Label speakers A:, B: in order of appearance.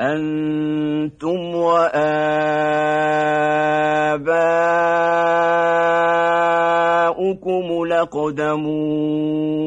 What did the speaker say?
A: أنتم وآباؤكم لقدمون